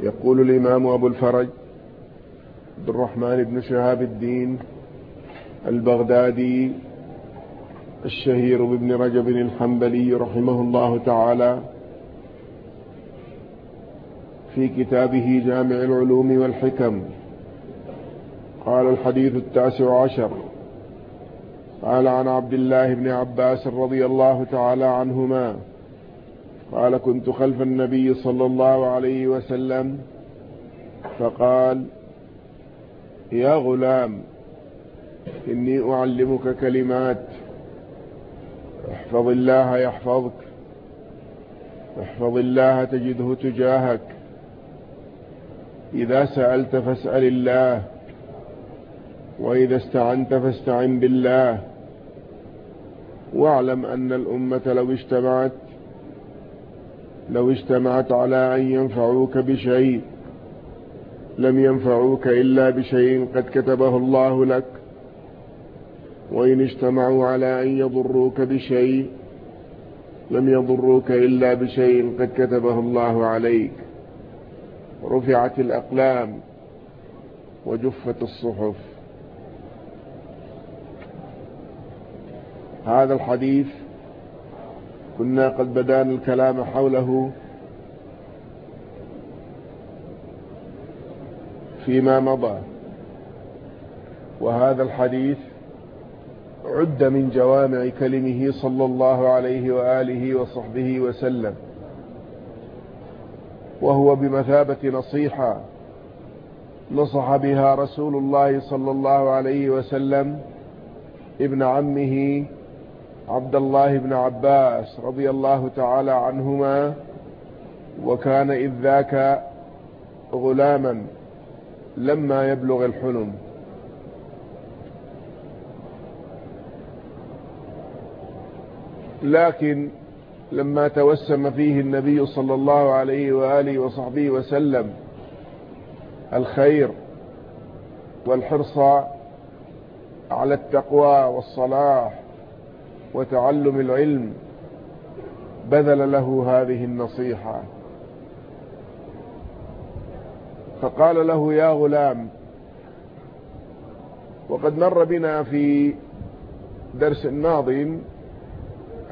يقول الإمام أبو الفرج عبد الرحمن بن شهاب الدين البغدادي الشهير بابن رجب الحنبلي رحمه الله تعالى في كتابه جامع العلوم والحكم. قال الحديث التاسع عشر قال عن عبد الله بن عباس رضي الله تعالى عنهما قال كنت خلف النبي صلى الله عليه وسلم فقال يا غلام إني أعلمك كلمات احفظ الله يحفظك احفظ الله تجده تجاهك إذا سألت فاسأل الله وإذا استعنت فاستعن بالله واعلم أن الأمة لو اجتمعت لو اجتمعت على أن ينفعوك بشيء لم ينفعوك إلا بشيء قد كتبه الله لك. وإن اجتمعوا على أن يضروك بشيء لم يضروك إلا بشيء قد كتبه الله عليك. رفعت الأقلام وجفت الصحف. هذا الحديث كنا قد بدأنا الكلام حوله فيما مضى. وهذا الحديث عد من جوامع كلمه صلى الله عليه وآله وصحبه وسلم. وهو بمثابة نصيحة نصح بها رسول الله صلى الله عليه وسلم ابن عمه عبد الله بن عباس رضي الله تعالى عنهما وكان إذ ذاك غلاما لما يبلغ الحلم. لكن لما توسم فيه النبي صلى الله عليه وآله وصحبه وسلم الخير والحرص على التقوى والصلاح وتعلم العلم بذل له هذه النصيحة. فقال له يا غلام وقد مر بنا في درس ماض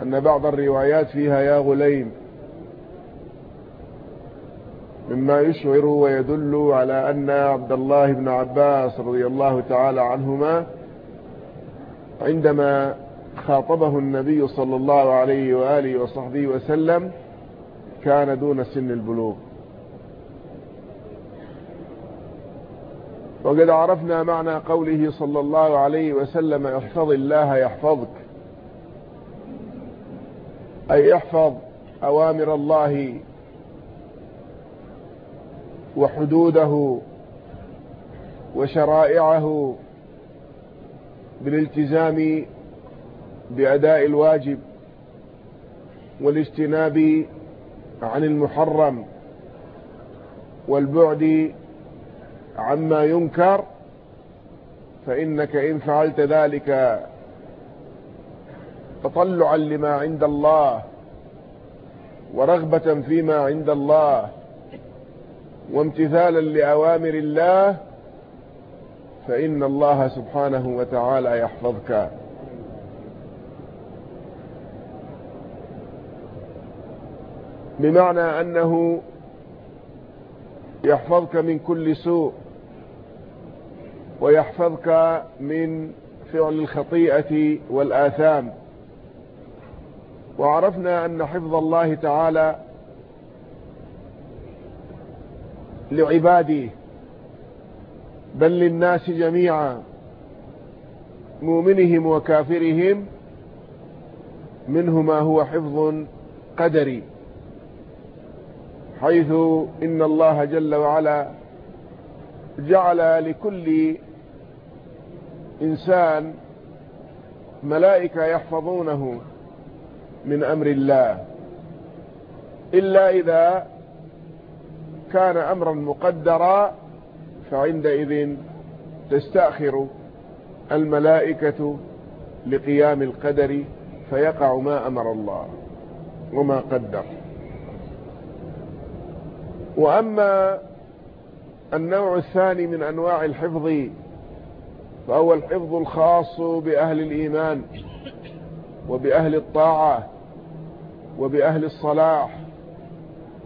أن بعض الروايات فيها يا غليم مما يشعر ويدل على أن عبد الله بن عباس رضي الله تعالى عنهما عندما خاطبه النبي صلى الله عليه وآله وصحبه وسلم كان دون سن البلوغ. وقد عرفنا معنى قوله صلى الله عليه وسلم احفظ الله يحفظك. أي احفظ أوامر الله وحدوده وشرائعه بالالتزام بأداء الواجب والاجتناب عن المحرم والبعد عما ينكر فإنك إن فعلت ذلك تطلعا لما عند الله ورغبة فيما عند الله وامتثالا لأوامر الله فإن الله سبحانه وتعالى يحفظك. بمعنى أنه يحفظك من كل سوء ويحفظك من فعل الخطيئة والآثام. وعرفنا أن حفظ الله تعالى لعباده بل للناس جميعا مؤمنهم وكافرهم منه ما هو حفظ قدري. حيث إن الله جل وعلا جعل لكل إنسان ملائكة يحفظونه من أمر الله إلا إذا كان أمرا مقدرا فعندئذ تستأخر الملائكة لقيام القدر فيقع ما أمر الله وما قدر. وأما النوع الثاني من أنواع الحفظ فهو الحفظ الخاص بأهل الإيمان وبأهل الطاعة وبأهل الصلاح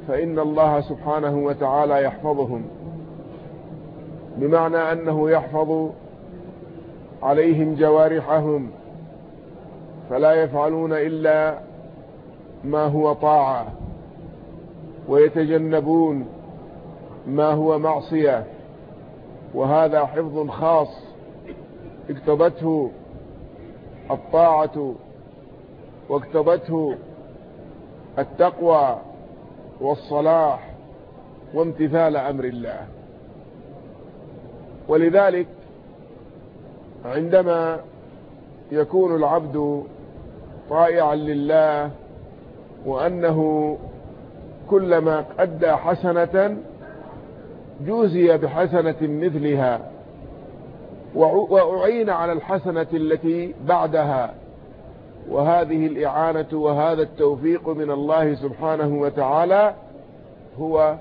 فإن الله سبحانه وتعالى يحفظهم بمعنى أنه يحفظ عليهم جوارحهم فلا يفعلون إلا ما هو طاعة. ويتجنبون ما هو معصية. وهذا حفظ خاص اقتضته الطاعة واقتضته التقوى والصلاح وامتثال أمر الله. ولذلك عندما يكون العبد طائعا لله وأنه كلما أدى حسنة جوزي بحسنة مثلها. وأعين على الحسنة التي بعدها. وهذه الإعانة وهذا التوفيق من الله سبحانه وتعالى هو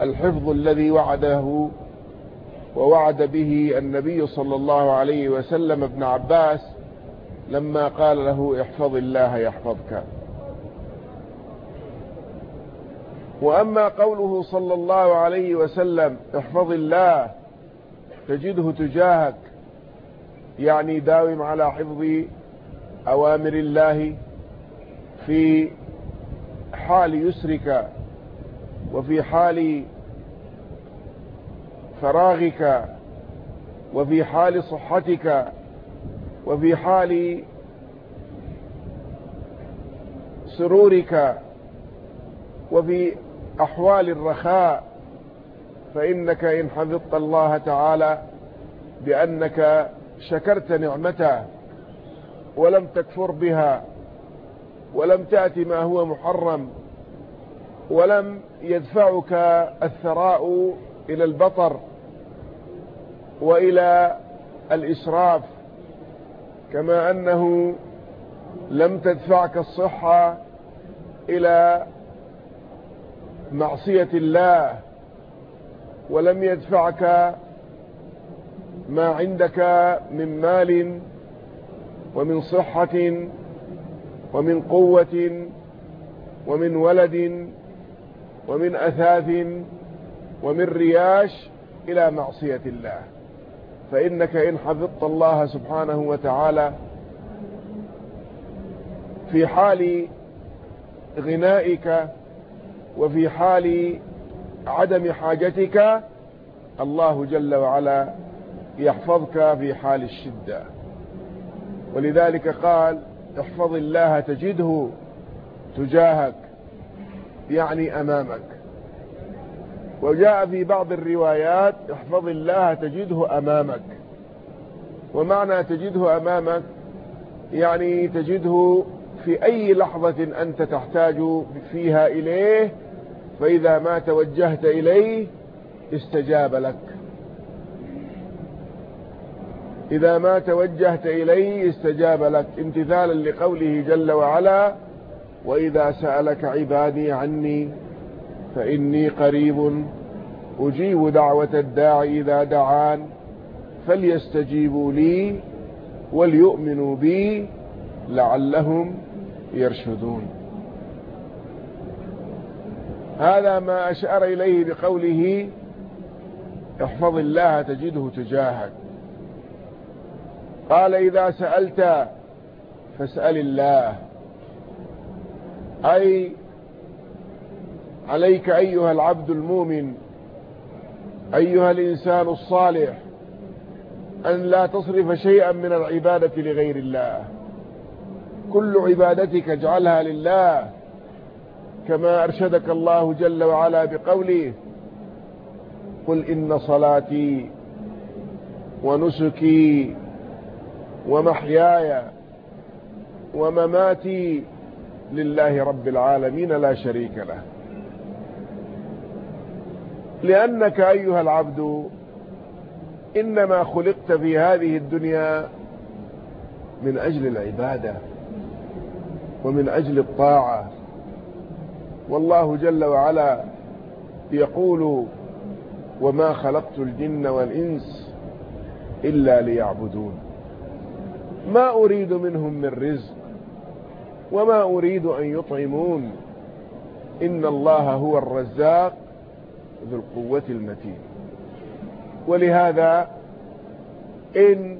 الحفظ الذي وعده ووعد به النبي صلى الله عليه وسلم ابن عباس لما قال له احفظ الله يحفظك. وأما قوله صلى الله عليه وسلم احفظ الله تجده تجاهك يعني داوم على حفظ أوامر الله في حال يسرك وفي حال فراغك وفي حال صحتك وفي حال سرورك وفي أحوال الرخاء فإنك إن حفظت الله تعالى بأنك شكرت نعمته ولم تكفر بها ولم تأتي ما هو محرم ولم يدفعك الثراء إلى البطر وإلى الإسراف كما أنه لم تدفعك الصحة إلى معصية الله ولم يدفعك ما عندك من مال ومن صحة ومن قوة ومن ولد ومن أثاث ومن رياش إلى معصية الله. فإنك إن حفظت الله سبحانه وتعالى في حال غنائك وفي حال عدم حاجتك الله جل وعلا يحفظك في حال الشدة. ولذلك قال احفظ الله تجده تجاهك يعني أمامك. وجاء في بعض الروايات احفظ الله تجده أمامك. ومعنى تجده أمامك يعني تجده في أي لحظة أنت تحتاج فيها إليه فإذا ما توجهت إليه استجاب لك. إذا ما توجهت إليه استجاب لك. امتثالا لقوله جل وعلا وإذا سألك عبادي عني فإني قريب أجيب دعوة الداعي إذا دعان فليستجيبوا لي وليؤمنوا بي لعلهم يرشدون. هذا ما أشار إليه بقوله احفظ الله تجده تجاهك. قال إذا سألت فاسأل الله. أي عليك أيها العبد المؤمن أيها الإنسان الصالح أن لا تصرف شيئا من العبادة لغير الله. كل عبادتك اجعلها لله. كما أرشدك الله جل وعلا بقوله قل إن صلاتي ونسكي ومحياي ومماتي لله رب العالمين لا شريك له. لأنك أيها العبد إنما خلقت في هذه الدنيا من أجل العبادة ومن أجل الطاعة. والله جل وعلا يقول وما خلقت الجن والإنس إلا ليعبدون. ما أريد منهم من رزق وما أريد أن يطعمون. إن الله هو الرزاق ذو القوة المتين. ولهذا إن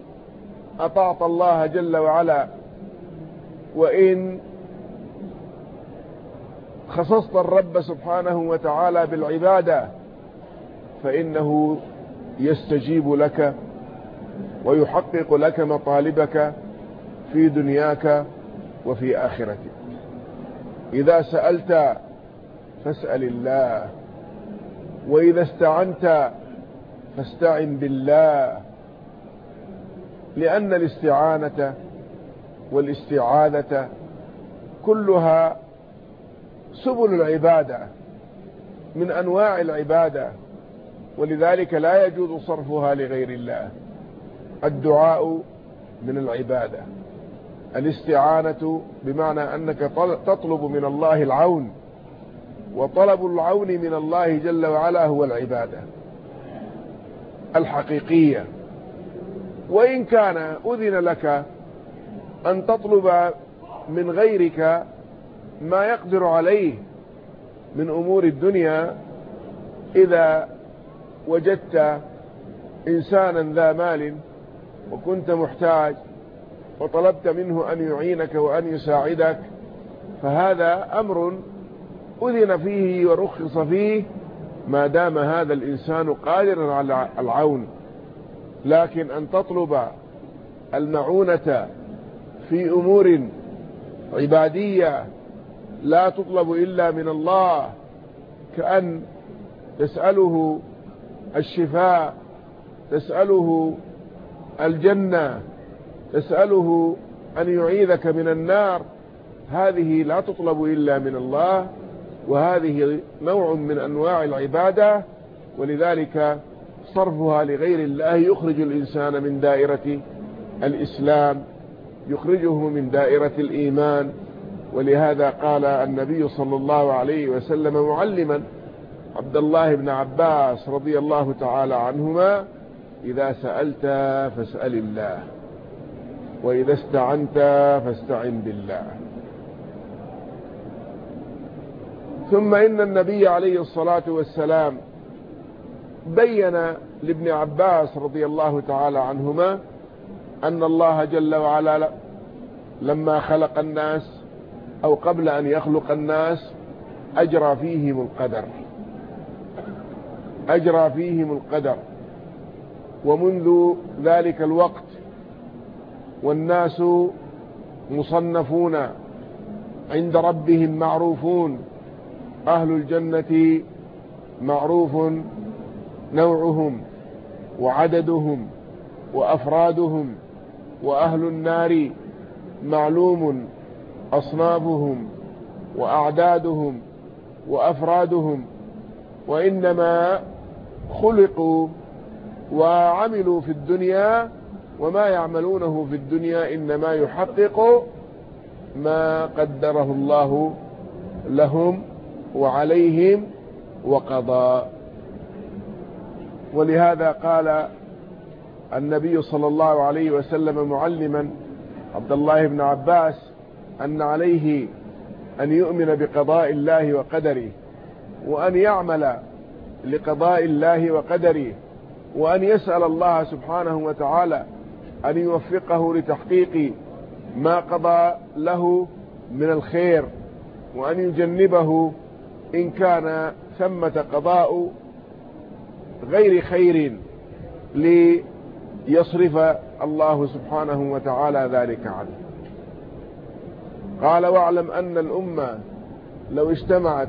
أطعت الله جل وعلا وإن خصصت الرب سبحانه وتعالى بالعبادة فإنه يستجيب لك ويحقق لك مطالبك في دنياك وفي آخرتك. إذا سألت فاسأل الله وإذا استعنت فاستعن بالله لأن الاستعانة والاستعاذة كلها سبل العبادة من أنواع العبادة ولذلك لا يجوز صرفها لغير الله. الدعاء من العبادة الاستعانة بمعنى أنك تطلب من الله العون وطلب العون من الله جل وعلا هو العبادة الحقيقية. وإن كان أذن لك أن تطلب من غيرك ما يقدر عليه من أمور الدنيا إذا وجدت إنسانا ذا مال وكنت محتاج وطلبت منه أن يعينك وأن يساعدك فهذا أمر أذن فيه ورخص فيه ما دام هذا الإنسان قادرا على العون. لكن أن تطلب المعونة في أمور عبادية لا تطلب إلا من الله كأن تسأله الشفاء تسأله الجنة تسأله أن يعيذك من النار. هذه لا تطلب إلا من الله وهذه نوع من أنواع العبادة ولذلك صرفها لغير الله يخرج الإنسان من دائرة الإسلام يخرجه من دائرة الإيمان. ولهذا قال النبي صلى الله عليه وسلم معلما عبد الله بن عباس رضي الله تعالى عنهما إذا سألت فاسأل الله وإذا استعنت فاستعن بالله. ثم إن النبي عليه الصلاة والسلام بين لابن عباس رضي الله تعالى عنهما أن الله جل وعلا لما خلق الناس أو قبل أن يخلق الناس أجرى فيهم القدر. أجرى فيهم القدر. ومنذ ذلك الوقت والناس مصنفون عند ربهم معروفون. أهل الجنة معروف نوعهم وعددهم وأفرادهم. وأهل النار معلوم أصنافهم وأعدادهم وأفرادهم وإنما خلقوا وعملوا في الدنيا وما يعملونه في الدنيا إنما يحقق ما قدره الله لهم وعليهم وقضى. ولهذا قال النبي صلى الله عليه وسلم معلما عبد الله بن عباس أن عليه أن يؤمن بقضاء الله وقدره وأن يعمل لقضاء الله وقدره وأن يسأل الله سبحانه وتعالى أن يوفقه لتحقيق ما قضى له من الخير وأن يجنبه إن كان ثمة قضاء غير خير ليصرف الله سبحانه وتعالى ذلك عنه. قال واعلم أن الأمة لو اجتمعت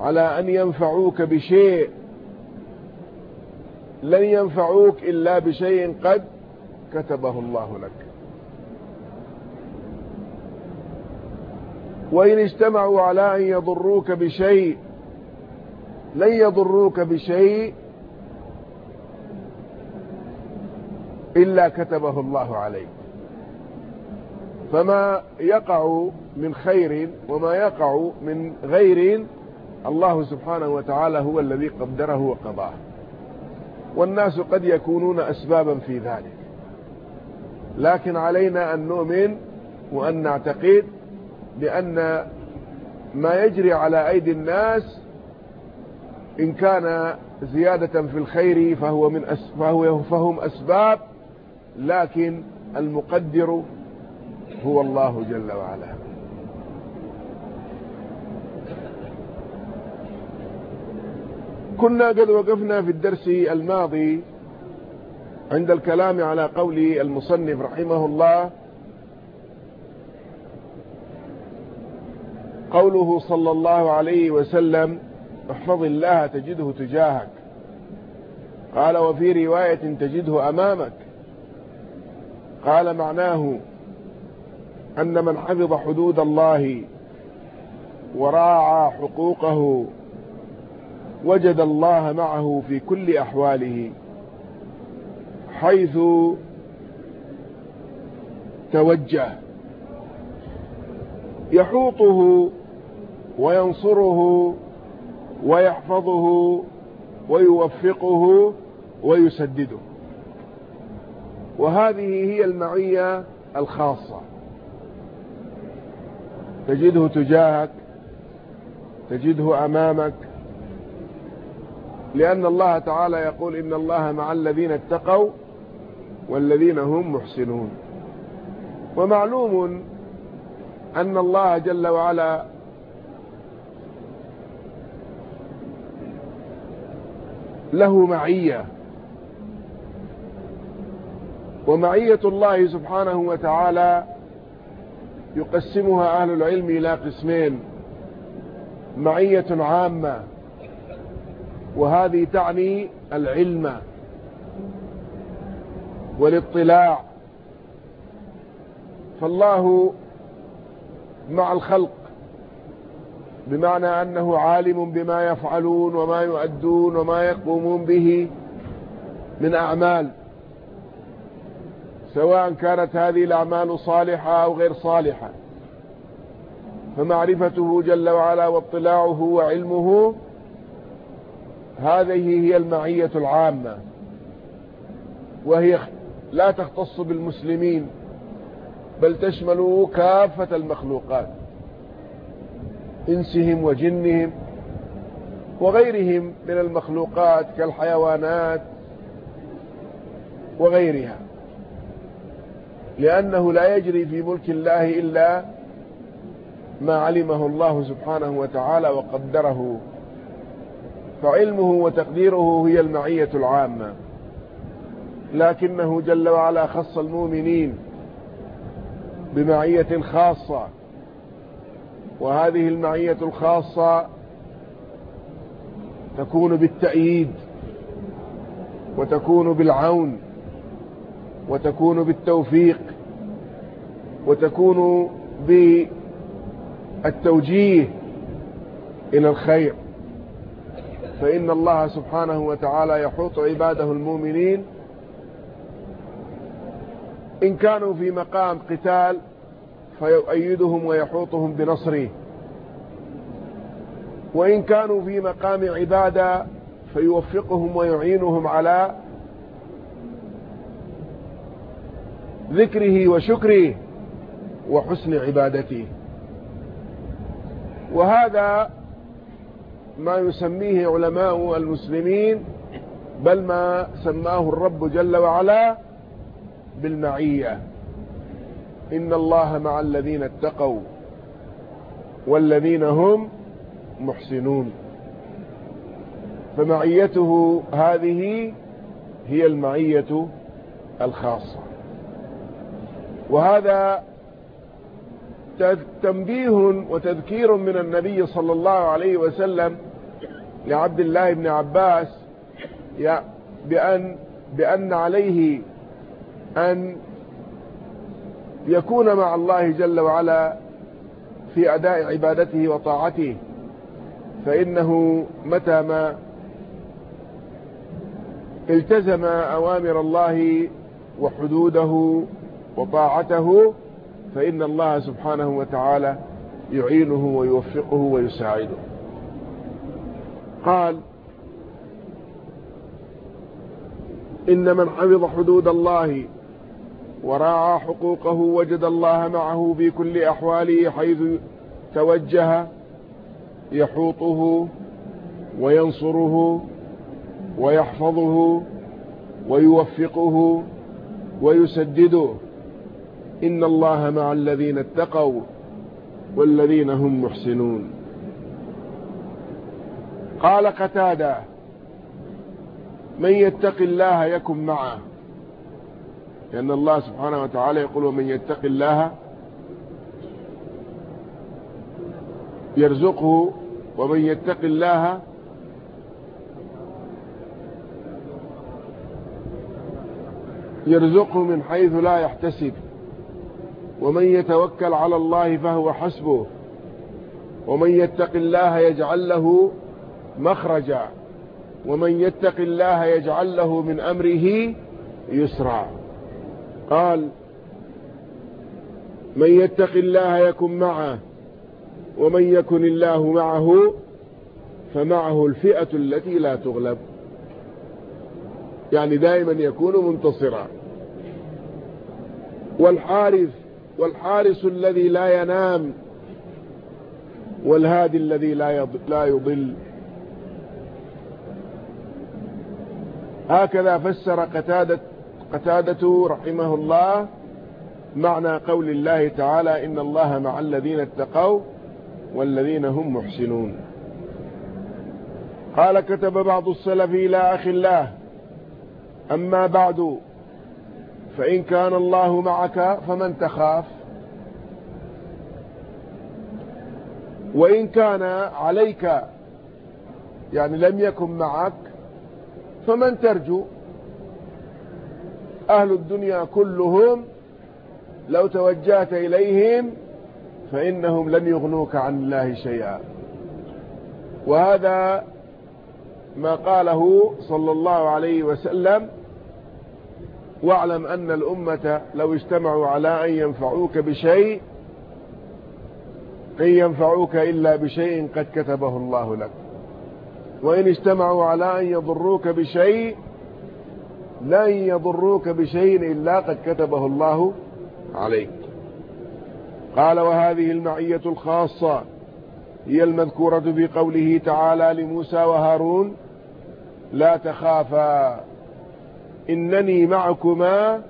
على أن ينفعوك بشيء لن ينفعوك إلا بشيء قد كتبه الله لك. وإن اجتمعوا على أن يضروك بشيء لن يضروك بشيء إلا كتبه الله عليك. فما يقع من خير وما يقع من غير الله سبحانه وتعالى هو الذي قدره وقضاه. والناس قد يكونون أسبابا في ذلك. لكن علينا أن نؤمن وأن نعتقد بأن ما يجري على أيدي الناس إن كان زيادة في الخير فهو, من فهو فهم أسباب لكن المقدر هو الله جل وعلا. كنا قد وقفنا في الدرس الماضي عند الكلام على قول المصنف رحمه الله قوله صلى الله عليه وسلم احفظ الله تجده تجاهك قال وفي رواية تجده أمامك قال معناه أن من حفظ حدود الله وراعى حقوقه وجد الله معه في كل أحواله حيث توجه يحوطه وينصره ويحفظه ويوفقه ويسدده. وهذه هي المعية الخاصة. تجده تجاهك تجده أمامك. لأن الله تعالى يقول إن الله مع الذين اتقوا والذين هم محسنون. ومعلوم أن الله جل وعلا له معية. ومعية الله سبحانه وتعالى يقسمها أهل العلم إلى قسمين معية عامة وهذه تعني العلم والاطلاع. فالله مع الخلق بمعنى أنه عالم بما يفعلون وما يؤدون وما يقومون به من أعمال. سواء كانت هذه الأعمال صالحة أو غير صالحة. فمعرفته جل وعلا واطلاعه وعلمه هذه هي المعية العامة. وهي لا تختص بالمسلمين بل تشمل كافة المخلوقات إنسهم وجنهم وغيرهم من المخلوقات كالحيوانات وغيرها. لأنه لا يجري في ملك الله إلا ما علمه الله سبحانه وتعالى وقدره. فعلمه وتقديره هي المعية العامة. لكنه جل وعلا خص المؤمنين بمعية خاصة. وهذه المعية الخاصة تكون بالتأييد وتكون بالعون. وتكون بالتوفيق وتكون بالتوجيه إلى الخير. فإن الله سبحانه وتعالى يحوط عباده المؤمنين. إن كانوا في مقام قتال فيؤيدهم ويحوطهم بنصره. وإن كانوا في مقام عبادة فيوفقهم ويعينهم على ذكره وشكره وحسن عبادته. وهذا ما يسميه علماء المسلمين بل ما سماه الرب جل وعلا بالمعية. إن الله مع الذين اتقوا والذين هم محسنون. فمعيته هذه هي المعية الخاصة. وهذا تنبيه وتذكير من النبي صلى الله عليه وسلم لعبد الله بن عباس بأن, بأن عليه أن يكون مع الله جل وعلا في أداء عبادته وطاعته. فإنه متى ما التزم أوامر الله وحدوده وطاعته فإن الله سبحانه وتعالى يعينه ويوفقه ويساعده. قال إن من حفظ حدود الله وراعى حقوقه وجد الله معه في كل أحواله حيث توجه يحوطه وينصره ويحفظه ويوفقه ويسدده. إن الله مع الذين اتقوا والذين هم محسنون. قال قتادة من يتق الله يكن معه. لأن الله سبحانه وتعالى يقول ومن يتق الله يرزقه ومن يتق الله يرزقه من حيث لا يحتسب. ومن يتوكل على الله فهو حسبه ومن يتق الله يجعل له مخرجا ومن يتق الله يجعل له من أمره يسرا. قال من يتق الله يكن معه ومن يكن الله معه فمعه الفئة التي لا تغلب. يعني دائما يكون منتصرا. والحارث والحارس الذي لا ينام والهادي الذي لا يضل. هكذا فسر قتادة, قتادة رحمه الله معنى قول الله تعالى إن الله مع الذين اتقوا والذين هم محسنون. قال كتب بعض السلف إلى أخ الله أما بعد فإن كان الله معك فمن تخاف. وإن كان عليك يعني لم يكن معك فمن ترجو. أهل الدنيا كلهم لو توجهت إليهم فإنهم لن يغنوك عن الله شيئا. وهذا ما قاله صلى الله عليه وسلم واعلم أن الأمة لو اجتمعوا على أن ينفعوك بشيء لن ينفعوك إلا بشيء قد كتبه الله لك. وإن اجتمعوا على أن يضروك بشيء لن يضروك بشيء إلا قد كتبه الله عليك. قال وهذه المعية الخاصة هي المذكورة بقوله تعالى لموسى وهارون لا تخافا. إنني معكما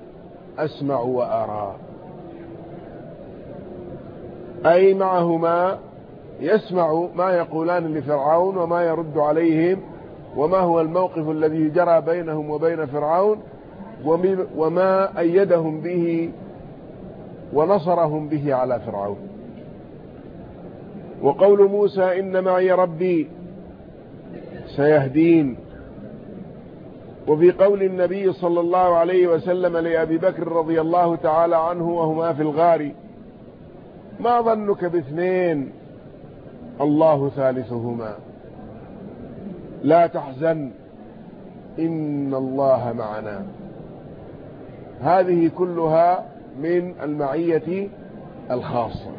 أسمع وأرى. أي معهما يسمع ما يقولان لفرعون وما يرد عليهم وما هو الموقف الذي جرى بينهم وبين فرعون وما أيدهم به ونصرهم به على فرعون. وقول موسى إن معي ربي سيهدين. وفي قول النبي صلى الله عليه وسلم لأبي بكر رضي الله تعالى عنه وهما في الغار ما ظنك باثنين؟ الله ثالثهما. لا تحزن إن الله معنا. هذه كلها من المعية الخاصة.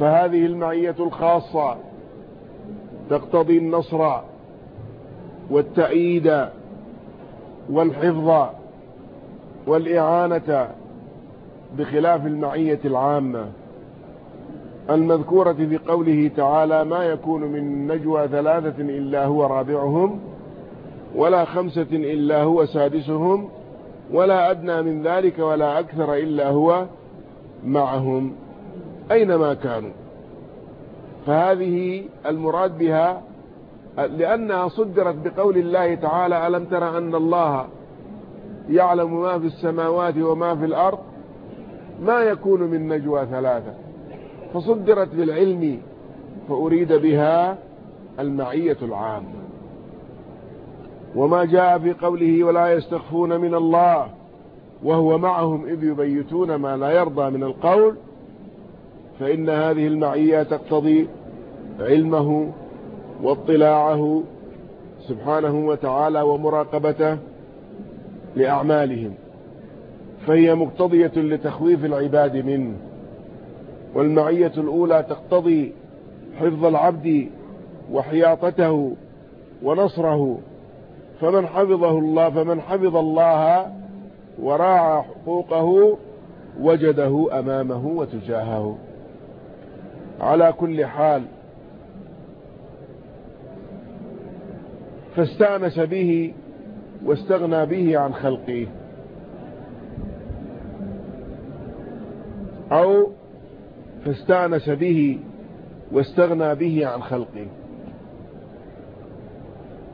فهذه المعية الخاصة تقتضي النصر والتأييد والحفظ والإعانة بخلاف المعية العامة. المذكورة في قوله تعالى ما يكون من نجوى ثلاثة إلا هو رابعهم ولا خمسة إلا هو سادسهم ولا أدنى من ذلك ولا أكثر إلا هو معهم. أينما كانوا. فهذه المراد بها لأنها صدرت بقول الله تعالى ألم تر أن الله يعلم ما في السماوات وما في الأرض؟ ما يكون من نجوى ثلاثة. فصدرت بالعلم فأريد بها المعية العامة. وما جاء في قوله ولا يستخفون من الله وهو معهم إذ يبيتون ما لا يرضى من القول فإن هذه المعية تقتضي علمه واطلاعه سبحانه وتعالى ومراقبته لأعمالهم فهي مقتضية لتخويف العباد منه والمعية الأولى تقتضي حفظ العبد وحياطته ونصره فمن حفظه الله فمن حفظ الله وراعى حقوقه وجده أمامه وتجاهه. على كل حال فاستأنس به واستغنى به عن خلقه. أو فاستأنس به واستغنى به عن خلقه.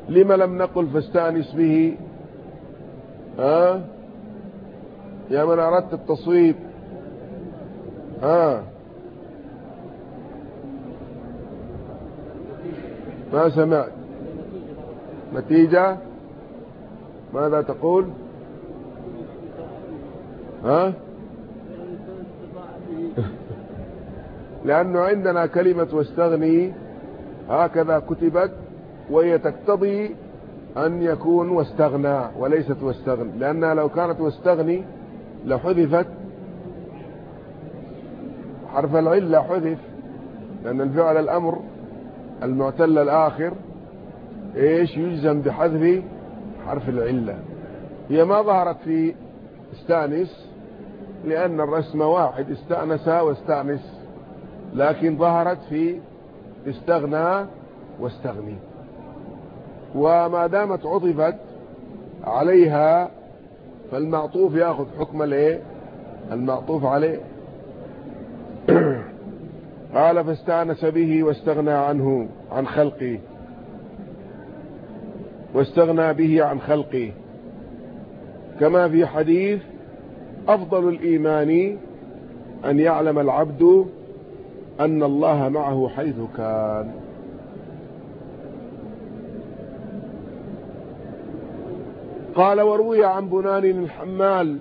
لما لم نقل فاستأنس به؟ ها؟ يا من أردت التصويب. ها؟ ما سمعت. نتيجة ماذا تقول؟ ها؟ لأنه عندنا كلمة واستغني هكذا كتبت وهي تقتضي أن يكون واستغنى وليست واستغني لأنها لو كانت واستغني لحذفت حرف العلة حذف لأن الفعل الأمر المعتل الآخر إيش يجزم بحذف حرف العلة. هي ما ظهرت في استأنس لأن الرسم واحد استأنس واستأنس لكن ظهرت في استغنى واستغني. وما دامت عطفت عليها فالمعطوف يأخذ حكم الايه المعطوف عليه. قال فاستأنس به واستغنى عنه عن خلقه. واستغنى به عن خلقه. كما في حديث أفضل الإيمان أن يعلم العبد أن الله معه حيث كان. قال وروي عن بنان الحمال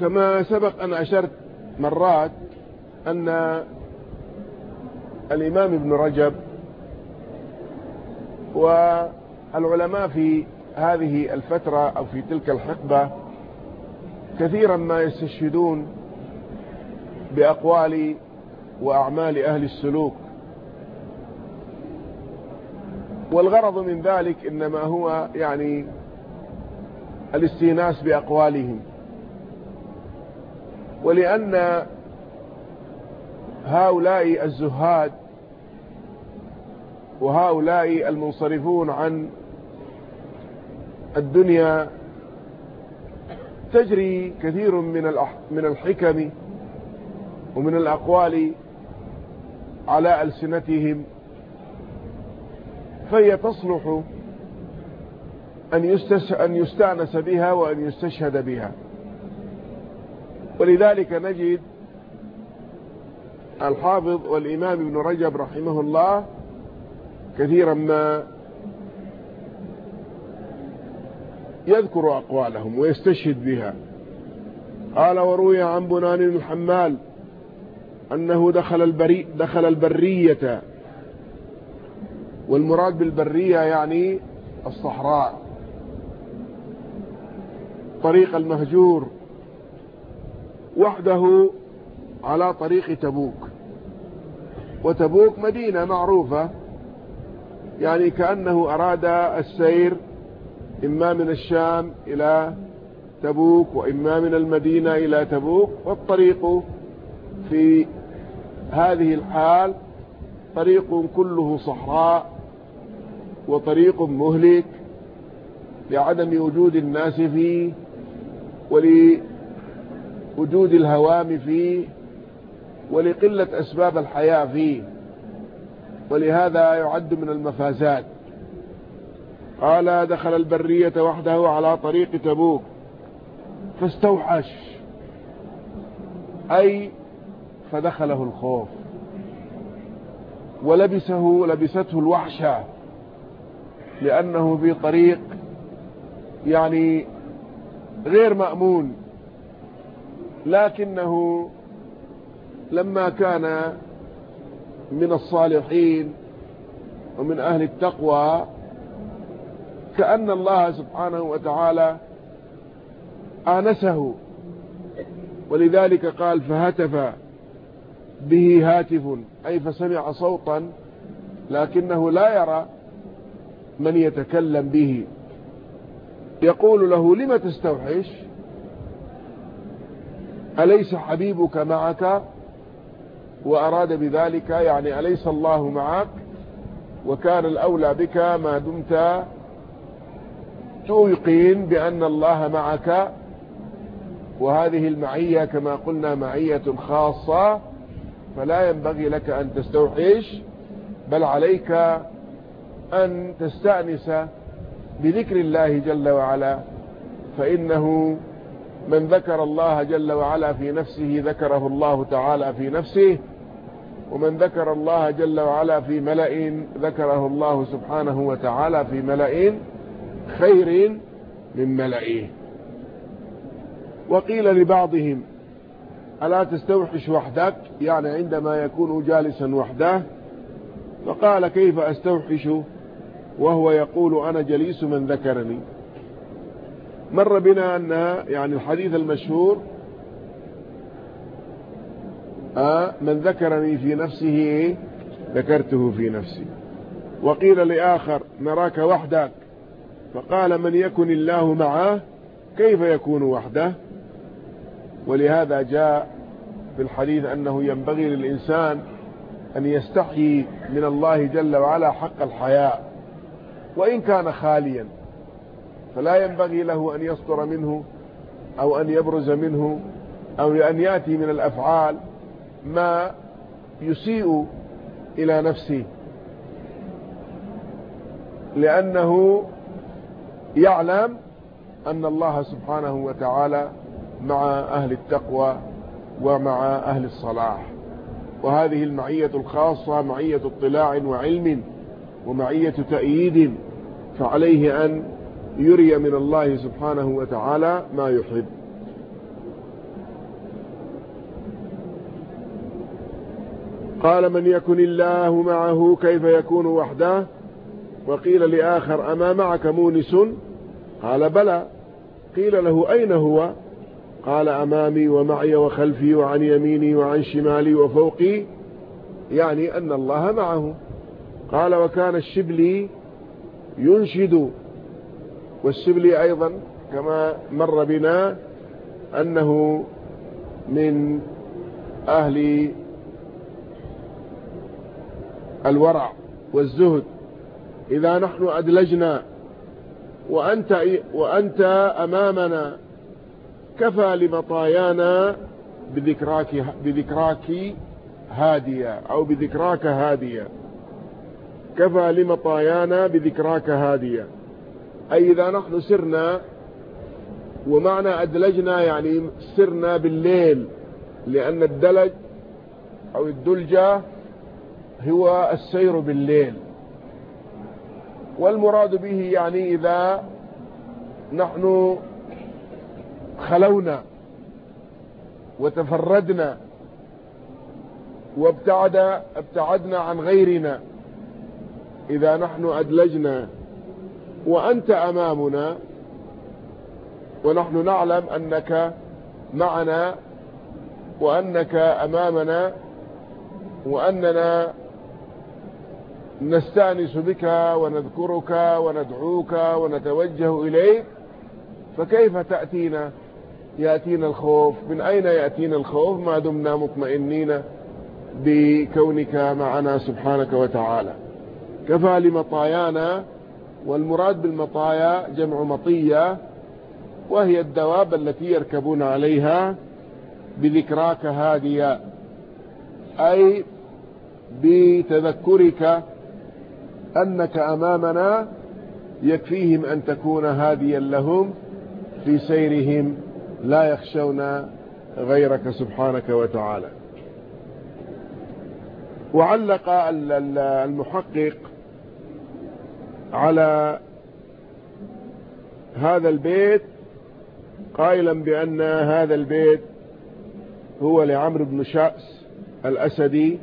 كما سبق أن أشرت مرات أن الإمام ابن رجب والعلماء في هذه الفترة أو في تلك الحقبة كثيرا ما يستشهدون بأقوال وأعمال أهل السلوك. والغرض من ذلك إنما هو يعني الاستئناس بأقوالهم. ولأن هؤلاء الزهاد وهؤلاء المنصرفون عن الدنيا تجري كثير من من الحكم ومن الأقوال على ألسنتهم فهي تصلح أن, أن يستأنس بها وأن يستشهد بها. ولذلك نجد الحافظ والإمام ابن رجب رحمه الله كثيرا ما يذكر أقوالهم ويستشهد بها. قال وروي عن بنان الحمال أنه دخل, البري دخل البرية. والمراد بالبرية يعني الصحراء. طريق المهجور. وحده على طريق تبوك. وتبوك مدينة معروفة. يعني كأنه أراد السير إما من الشام إلى تبوك وإما من المدينة إلى تبوك والطريق في هذه الحال طريق كله صحراء وطريق مهلك لعدم وجود الناس فيه ولوجود الهوام فيه ولقلة أسباب الحياة فيه ولهذا يعد من المفازات. قال دخل البرية وحده على طريق تبوك. فاستوحش. أي فدخله الخوف. ولبسه لبسته الوحشة. لأنه في طريق يعني غير مأمون. لكنه لما كان من الصالحين ومن أهل التقوى كأن الله سبحانه وتعالى آنسه. ولذلك قال فهتف به هاتف أي فسمع صوتا لكنه لا يرى من يتكلم به. يقول له لم تستوحش؟ أليس حبيبك معك؟ وأراد بذلك يعني أليس الله معك؟ وكان الأولى بك ما دمت توقين بأن الله معك وهذه المعية كما قلنا معية خاصة فلا ينبغي لك أن تستوحش بل عليك أن تستأنس بذكر الله جل وعلا. فإنه من ذكر الله جل وعلا في نفسه ذكره الله تعالى في نفسه ومن ذكر الله جل وعلا في ملأ ذكره الله سبحانه وتعالى في ملأ خير من ملئه. وقيل لبعضهم ألا تستوحش وحدك؟ يعني عندما يكون جالسا وحده. فقال كيف أستوحش؟ وهو يقول أنا جليس من ذكرني. مر بنا أن يعني الحديث المشهور آه من ذكرني في نفسه ذكرته في نفسي. وقيل لآخر نراك وحدك. فقال من يكن الله معه كيف يكون وحده؟ ولهذا جاء في الحديث أنه ينبغي للإنسان أن يستحيي من الله جل وعلا حق الحياء وإن كان خاليا فلا ينبغي له أن يصدر منه أو أن يبرز منه أو أن يأتي من الأفعال ما يسيء إلى نفسه لأنه يعلم أن الله سبحانه وتعالى مع أهل التقوى ومع أهل الصلاح. وهذه المعية الخاصة معية اطلاع وعلم ومعية تأييد فعليه أن يري من الله سبحانه وتعالى ما يحب. قال من يكن الله معه كيف يكون وحده؟ وقيل لآخر أما معك مونس؟ قال بلى. قيل له أين هو؟ قال أمامي ومعي وخلفي وعن يميني وعن شمالي وفوقي. يعني أن الله معه. قال وكان الشبلي ينشد. والشبلي أيضا كما مر بنا أنه من أهل الورع والزهد. إذا نحن أدلجنا وأنت, وأنت أمامنا كفى لمطايانا بذكراك, بذكراك هادية أو بذكراك هادية. كفى لمطايانا بذكراك هادية. أي إذا نحن سرنا ومعنى أدلجنا يعني سرنا بالليل لأن الدلج أو الدلجة هو السير بالليل. والمراد به يعني إذا نحن خلونا وتفردنا وابتعد ابتعدنا عن غيرنا إذا نحن أدلجنا وأنت أمامنا ونحن نعلم أنك معنا وأنك أمامنا وأننا نستأنس بك ونذكرك وندعوك ونتوجه إليك فكيف تأتينا؟ يأتينا الخوف. من أين يأتينا الخوف؟ ما دمنا مطمئنين بكونك معنا سبحانك وتعالى. كفى لمطايانا والمراد بالمطايا جمع مطية وهي الدواب التي يركبون عليها بذكراك هادية أي بتذكرك أنك أمامنا يكفيهم أن تكون هاديا لهم في سيرهم لا يخشون غيرك سبحانك وتعالى. وعلق المحقق على هذا البيت قائلا بأن هذا البيت هو لعمرو بن شأس الأسدي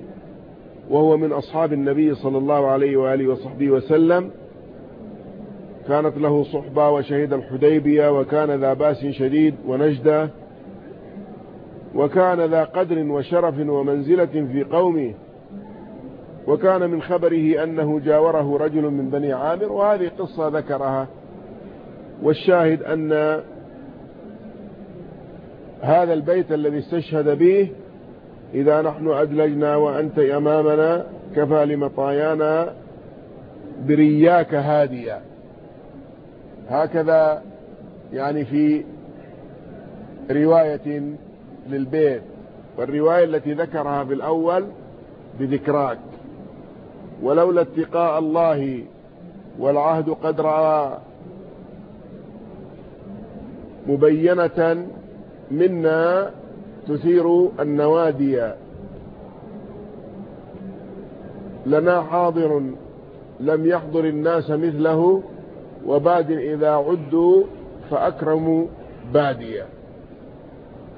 وهو من أصحاب النبي صلى الله عليه وآله وصحبه وسلم. كانت له صحبة وشهد الحديبية وكان ذا بأس شديد ونجدة. وكان ذا قدر وشرف ومنزلة في قومه. وكان من خبره أنه جاوره رجل من بني عامر وهذه قصة ذكرها. والشاهد أن هذا البيت الذي استشهد به إذا نحن أدلجنا وأنت أمامنا كفى لمطايانا برياك هاديا. هكذا يعني في رواية للبيت والرواية التي ذكرها في الأول بذكراك. ولولا اتقاء الله والعهد قد رأى مبينة منا تثير النوادي. لنا حاضر لم يحضر الناس مثله وباد إذا عدوا فأكرموا بادية.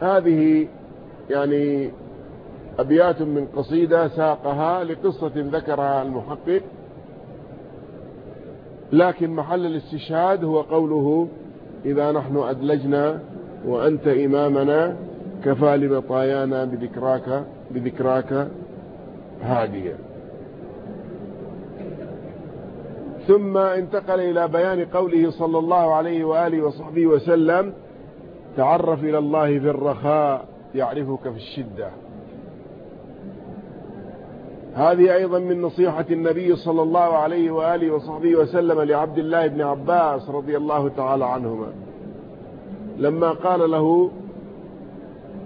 هذه يعني أبيات من قصيدة ساقها لقصة ذكرها المحقق. لكن محل الاستشهاد هو قوله إذا نحن أدلجنا وأنت إمامنا كفى لمطايانا بذكراك بذكراك هاديا ثم انتقل إلى بيان قوله صلى الله عليه وآله وصحبه وسلم تعرف إلى الله في الرخاء يعرفك في الشدة. هذه أيضا من نصيحة النبي صلى الله عليه وآله وصحبه وسلم لعبد الله بن عباس رضي الله تعالى عنهما. لما قال له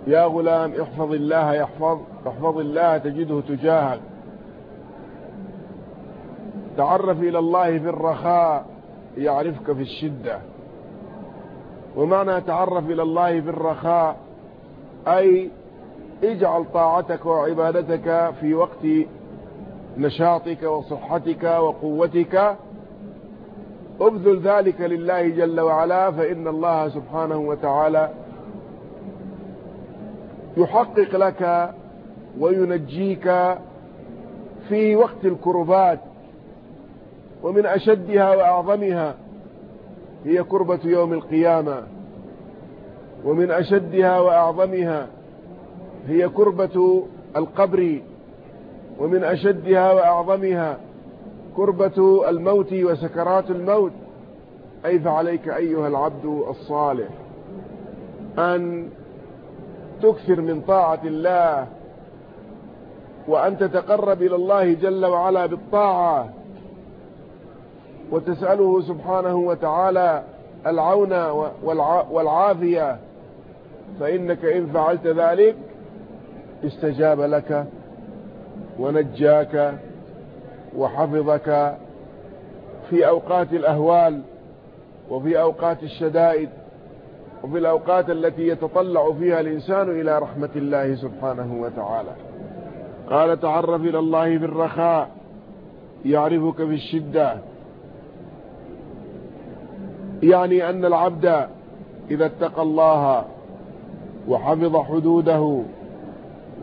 يا غلام احفظ الله يحفظ احفظ الله تجده تجاهك. تعرف إلى الله في الرخاء يعرفك في الشدة. ومعنى تعرف إلى الله في الرخاء أي اجعل طاعتك وعبادتك في وقت نشاطك وصحتك وقوتك. ابذل ذلك لله جل وعلا فإن الله سبحانه وتعالى يحقق لك وينجيك في وقت الكربات ومن أشدها وأعظمها هي كربة يوم القيامة. ومن أشدها وأعظمها هي كربة القبر. ومن أشدها وأعظمها كربة الموت وسكرات الموت. أي فعليك أيها العبد الصالح أن تكثر من طاعة الله وأن تتقرب إلى الله جل وعلا بالطاعة. وتسأله سبحانه وتعالى العون والعافية. فإنك إن فعلت ذلك استجاب لك ونجاك وحفظك في أوقات الأهوال وفي أوقات الشدائد. وفي الأوقات التي يتطلع فيها الإنسان إلى رحمة الله سبحانه وتعالى. قال تعرف إلى الله في الرخاء يعرفك في الشدة يعني أن العبد إذا اتقى الله وحفظ حدوده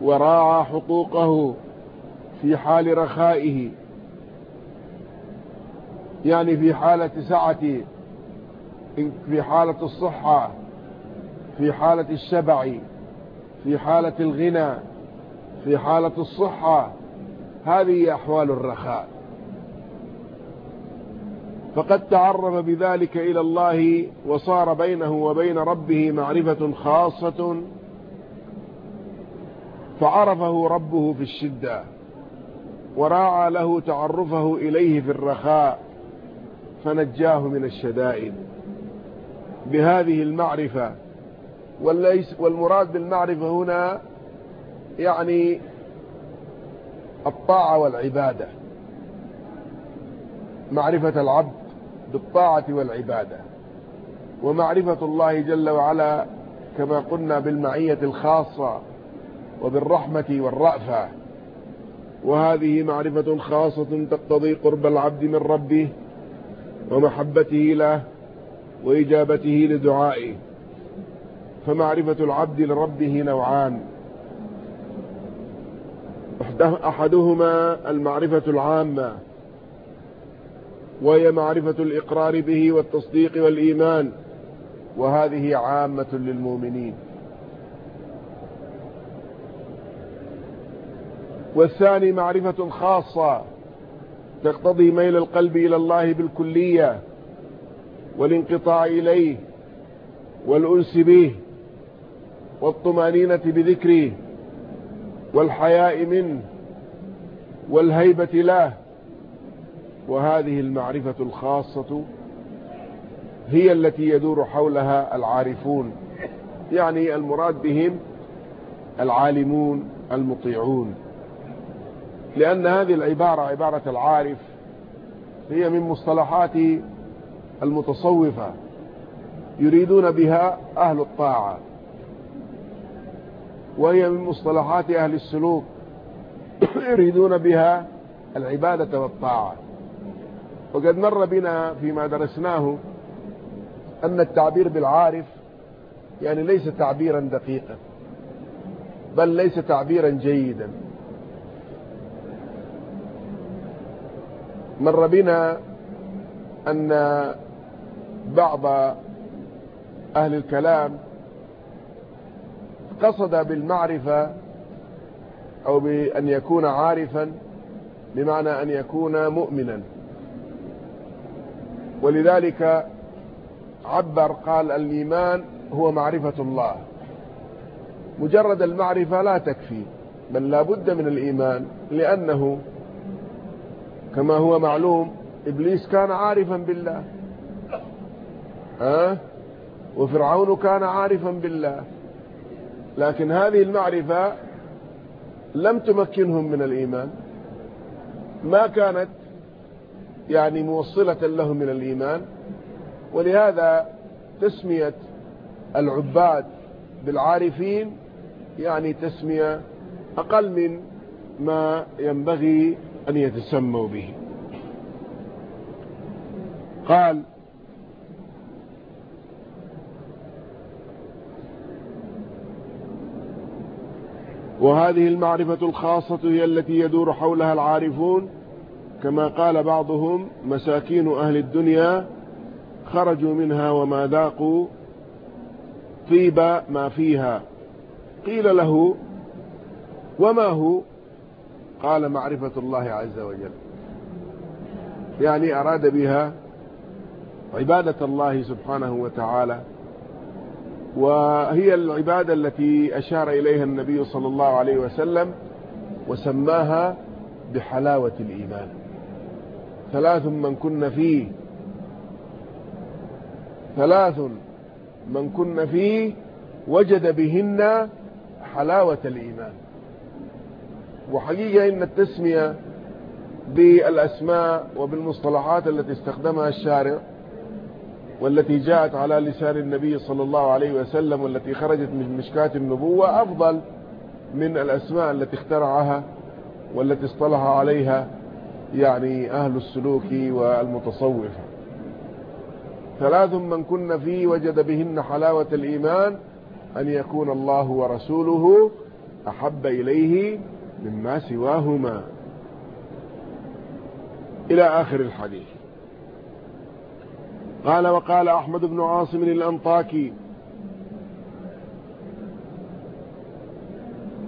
وراعى حقوقه في حال رخائه يعني في حالة سعة في حالة الصحة في حالة الشبع في حالة الغنى في حالة الصحة هذه أحوال الرخاء. فقد تعرف بذلك إلى الله وصار بينه وبين ربه معرفة خاصة فعرفه ربه في الشدة وراعى له تعرفه إليه في الرخاء فنجاه من الشدائد. بهذه المعرفة وليس والمراد بالمعرفة هنا يعني الطاعة والعبادة. معرفة العبد بالطاعة والعبادة. ومعرفة الله جل وعلا كما قلنا بالمعية الخاصة وبالرحمة والرأفة. وهذه معرفة خاصة تقتضي قرب العبد من ربه ومحبته له وإجابته لدعائه. فمعرفة العبد لربه نوعان. أحدهما المعرفة العامة وهي معرفة الإقرار به والتصديق والإيمان وهذه عامة للمؤمنين. والثاني معرفة خاصة تقتضي ميل القلب إلى الله بالكلية والانقطاع إليه والأنس به والطمأنينة بذكره والحياء منه والهيبة له. وهذه المعرفة الخاصة هي التي يدور حولها العارفون يعني المراد بهم العالمون المطيعون. لأن هذه العبارة عبارة العارف هي من مصطلحات المتصوفة يريدون بها أهل الطاعة. وهي من مصطلحات أهل السلوك يريدون بها العبادة والطاعة. وقد مر بنا فيما درسناه أن التعبير بالعارف يعني ليس تعبيرا دقيقا بل ليس تعبيرا جيدا. مر بنا أن بعض أهل الكلام قصد بالمعرفة أو بأن يكون عارفا بمعنى أن يكون مؤمنا. ولذلك عبر قال الإيمان هو معرفة الله. مجرد المعرفة لا تكفي بل لا بد من الإيمان لأنه كما هو معلوم إبليس كان عارفا بالله. أه؟ وفرعون كان عارفا بالله. لكن هذه المعرفة لم تمكنهم من الإيمان. ما كانت يعني موصلة لهم من الإيمان ولهذا تسمية العباد بالعارفين يعني تسمية أقل من ما ينبغي أن يتسموا به. قال وهذه المعرفة الخاصة هي التي يدور حولها العارفون. كما قال بعضهم مساكين أهل الدنيا خرجوا منها وما ذاقوا طيب ما فيها. قيل له وما هو؟ قال معرفة الله عز وجل. يعني أراد بها عبادة الله سبحانه وتعالى. وهي العبادة التي أشار إليها النبي صلى الله عليه وسلم وسماها بحلاوة الإيمان. ثلاث من كن فيه ثلاث من كن فيه وجد بهن حلاوة الإيمان. وحقيقة إن التسمية بالأسماء وبالمصطلحات التي استخدمها الشارع والتي جاءت على لسان النبي صلى الله عليه وسلم والتي خرجت من مشكاة النبوة أفضل من الأسماء التي اخترعها والتي اصطلح عليها يعني أهل السلوك والمتصوفة ثلاث من كن فيه وجد بهن حلاوة الإيمان أن يكون الله ورسوله أحب إليه مما سواهما. إلى آخر الحديث. قال وقال أحمد بن عاصم الأنطاكي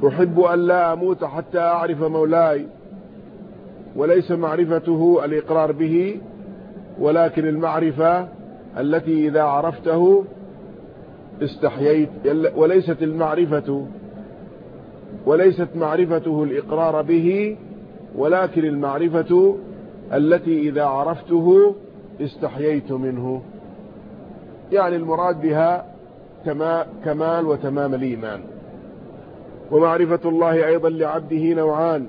أحب أن لا أموت حتى أعرف مولاي وليس معرفته الإقرار به ولكن المعرفة التي إذا عرفته استحييت وليست المعرفة وليست معرفته الإقرار به ولكن المعرفة التي إذا عرفته استحييت منه. يعني المراد بها كمال وتمام الإيمان. ومعرفة الله أيضا لعبده نوعان.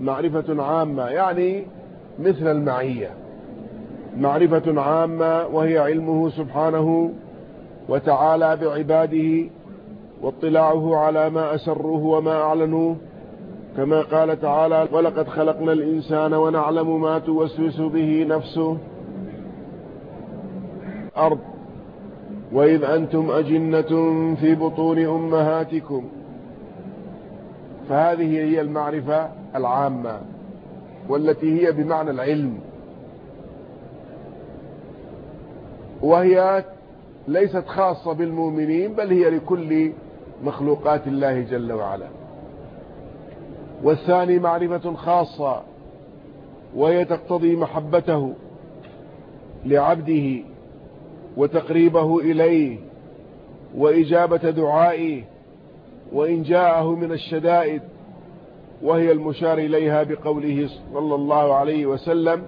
معرفة عامة يعني مثل المعية. معرفة عامة وهي علمه سبحانه وتعالى بعباده واطلاعه على ما أسروه وما أعلنوه. كما قال تعالى ولقد خلقنا الإنسان ونعلم ما توسوس به نفسه أرض وإذ أنتم أجنة في بطون أمهاتكم. فهذه هي المعرفة العامة والتي هي بمعنى العلم. وهي ليست خاصة بالمؤمنين بل هي لكل مخلوقات الله جل وعلا. والثاني معرفة خاصة وهي تقتضي محبته لعبده وتقريبه إليه وإجابة دعائه وإن جاءه من الشدائد وهي المشار إليها بقوله صلى الله عليه وسلم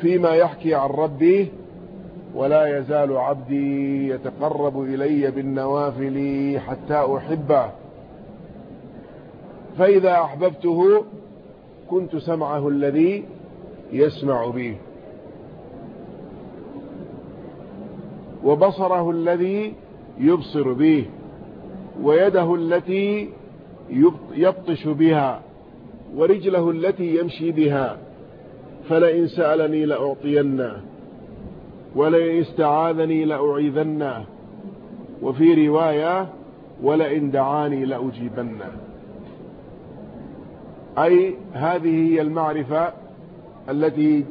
فيما يحكي عن ربه ولا يزال عبدي يتقرب إلي بالنوافل حتى أحبه. فإذا أحببته كنت سمعه الذي يسمع به. وبصره الذي يبصر به ويده التي يبطش بها ورجله التي يمشي بها. فلئن سألني لأعطينه ولئن استعاذني لأعيذنه. وفي رواية ولئن دعاني لأجيبنه. أي هذه هي المعرفة التي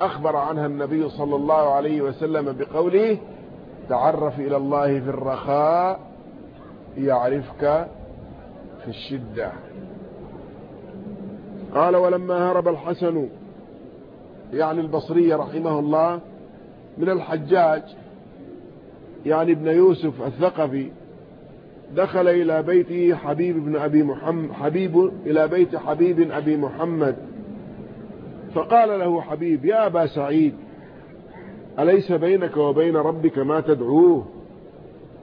أخبر عنها النبي صلى الله عليه وسلم بقوله تعرف إلى الله في الرخاء يعرفك في الشدة قال ولما هرب الحسن يعني البصري رحمه الله من الحجاج يعني ابن يوسف الثقفي دخل إلى بيته حبيب بن أبي محمد حبيب إلى بيت حبيب أبي محمد فقال له حبيب يا أبا سعيد أليس بينك وبين ربك ما تدعوه؟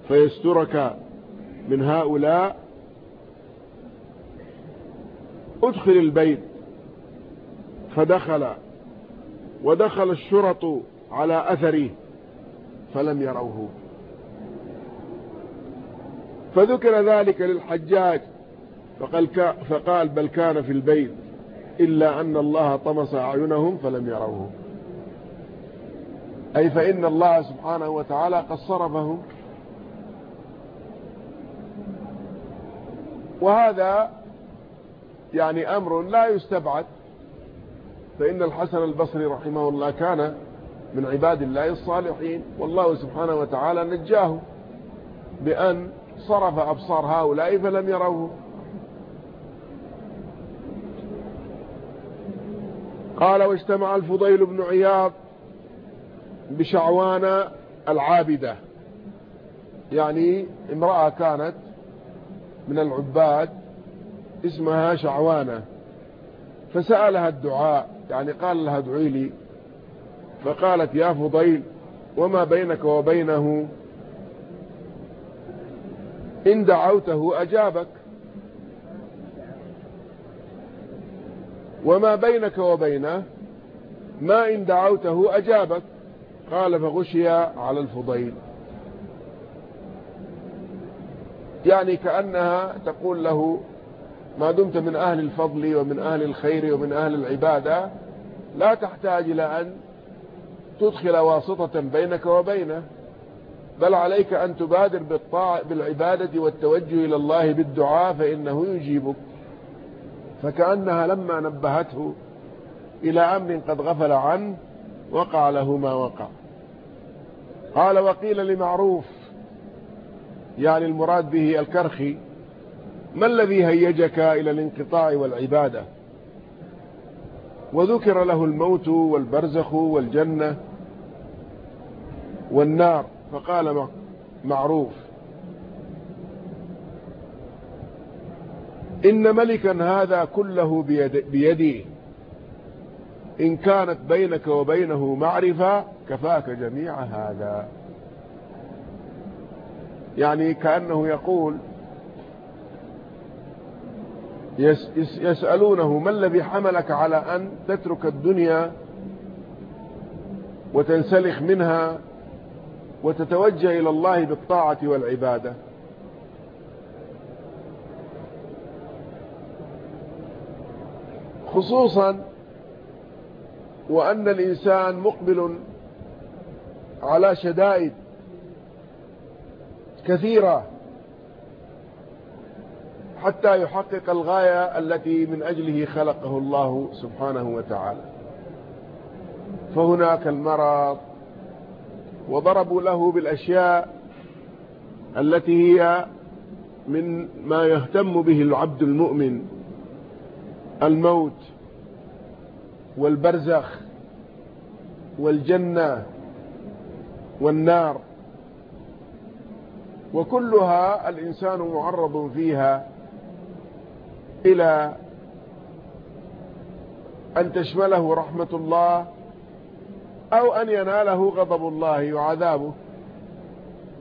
فيسترك من هؤلاء. أدخل البيت. فدخل ودخل الشرط على أثره فلم يروه. فذكر ذلك للحجاج فقال, فقال بل كان في البيت. إلا أن الله طمس أعينهم فلم يروه أي فإن الله سبحانه وتعالى قد صرفهم. وهذا يعني أمر لا يستبعد. فإن الحسن البصري رحمه الله كان من عباد الله الصالحين والله سبحانه وتعالى نجاه بأن صرف أبصار هؤلاء فلم يروه قال واجتمع الفضيل بن عياض بشعوان العابدة. يعني امرأة كانت من العباد اسمها شعوانة. فسألها الدعاء يعني قال لها ادعي لي. فقالت يا فضيل وما بينك وبينه؟ إن دعوته أجابك. وما بينك وبينه ما إن دعوته أجابك. قال فغشي على الفضيل. يعني كأنها تقول له ما دمت من أهل الفضل ومن أهل الخير ومن أهل العبادة لا تحتاج إلى أن تدخل واسطة بينك وبينه بل عليك أن تبادر بالطاعة بالعبادة والتوجه إلى الله بالدعاء فإنه يجيبك. فكأنها لما نبهته إلى أمر قد غفل عنه وقع له ما وقع. قال وقيل لمعروف يعني المراد به الكرخي ما الذي هيجك إلى الانقطاع والعبادة؟ وذكر له الموت والبرزخ والجنة والنار فقال معروف. إن ملكا هذا كله بيد بيدي. إن كانت بينك وبينه معرفة كفاك جميع هذا. يعني كأنه يقول يسألونه ما الذي حملك على أن تترك الدنيا وتنسلخ منها وتتوجه إلى الله بالطاعة والعبادة؟ خصوصا وأن الإنسان مقبل على شدائد كثيرة حتى يحقق الغاية التي من أجله خلقه الله سبحانه وتعالى. فهناك المرض وضربوا له بالأشياء التي هي من ما يهتم به العبد المؤمن الموت والبرزخ والجنة والنار. وكلها الإنسان معرض فيها إلى أن تشمله رحمة الله أو أن يناله غضب الله وعذابه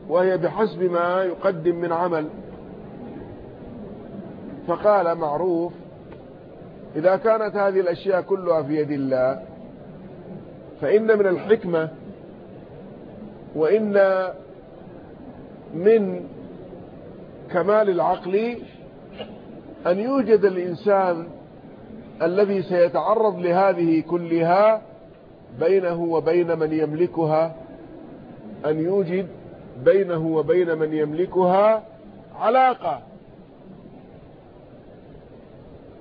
وهي بحسب ما يقدم من عمل. فقال معروف إذا كانت هذه الأشياء كلها في يد الله فإن من الحكمة وإن من كمال العقل أن يوجد الإنسان الذي سيتعرض لهذه كلها بينه وبين من يملكها أن يوجد بينه وبين من يملكها علاقة.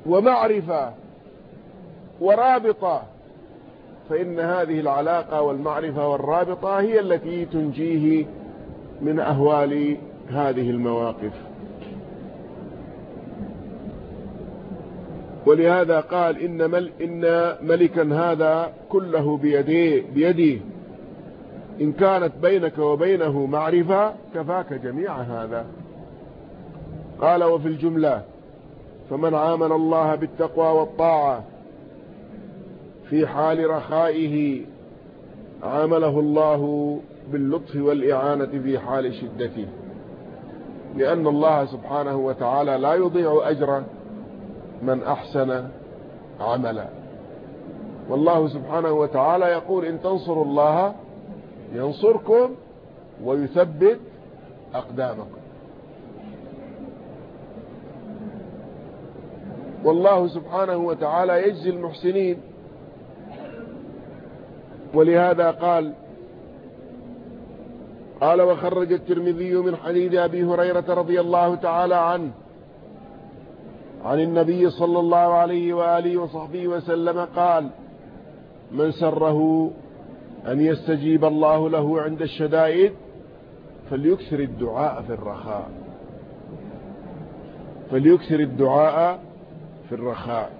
ومعرفة ورابطة فإن هذه العلاقة والمعرفة والرابطة هي التي تنجيه من أهوال هذه المواقف. ولهذا قال إن, مل إن ملكا هذا كله بيديه, بيديه إن كانت بينك وبينه معرفة كفاك جميع هذا. قال وفي الجملة فمن عامل الله بالتقوى والطاعة في حال رخائه عامله الله باللطف والإعانة في حال شدته. لأن الله سبحانه وتعالى لا يضيع أجر من أحسن عملا. والله سبحانه وتعالى يقول إن تنصروا الله ينصركم ويثبت أقدامكم. والله سبحانه وتعالى يجزي المحسنين. ولهذا قال قال وخرج الترمذي من حديث أبي هريرة رضي الله تعالى عنه عن النبي صلى الله عليه وآله وصحبه وسلم قال من سره أن يستجيب الله له عند الشدائد فليكثر الدعاء في الرخاء. فليكثر الدعاء في الرخاء.